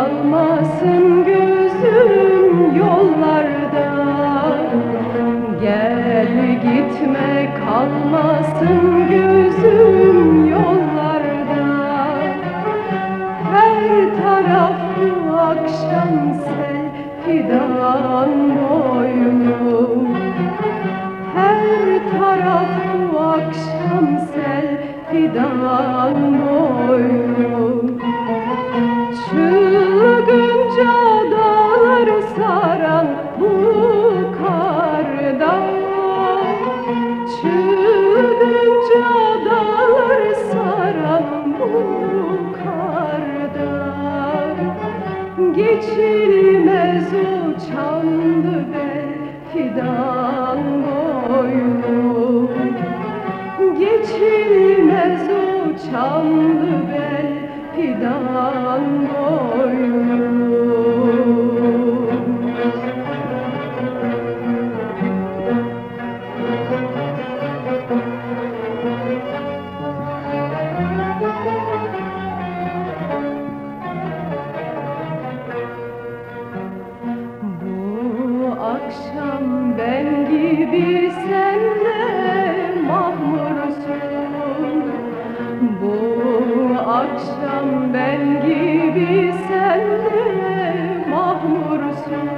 Kalmasın gözüm yollarda. Gel gitme kalmasın gözüm yollarda. Her taraf bu akşam sel fidan boynu Her taraf bu akşam sel fidan Geçilmez o çamlı bel fidan boynu. Geçilmez Bu akşam ben gibi sen de mahmursun.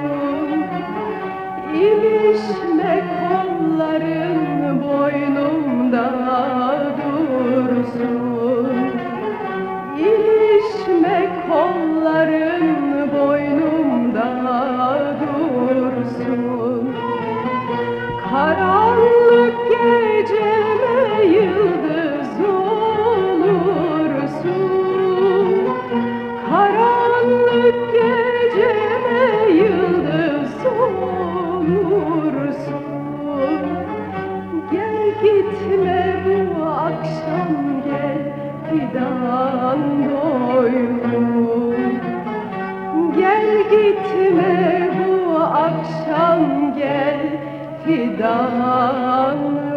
İlişme kolların gitme bu akşam gel fidan boynu Gel gitme bu akşam gel fidan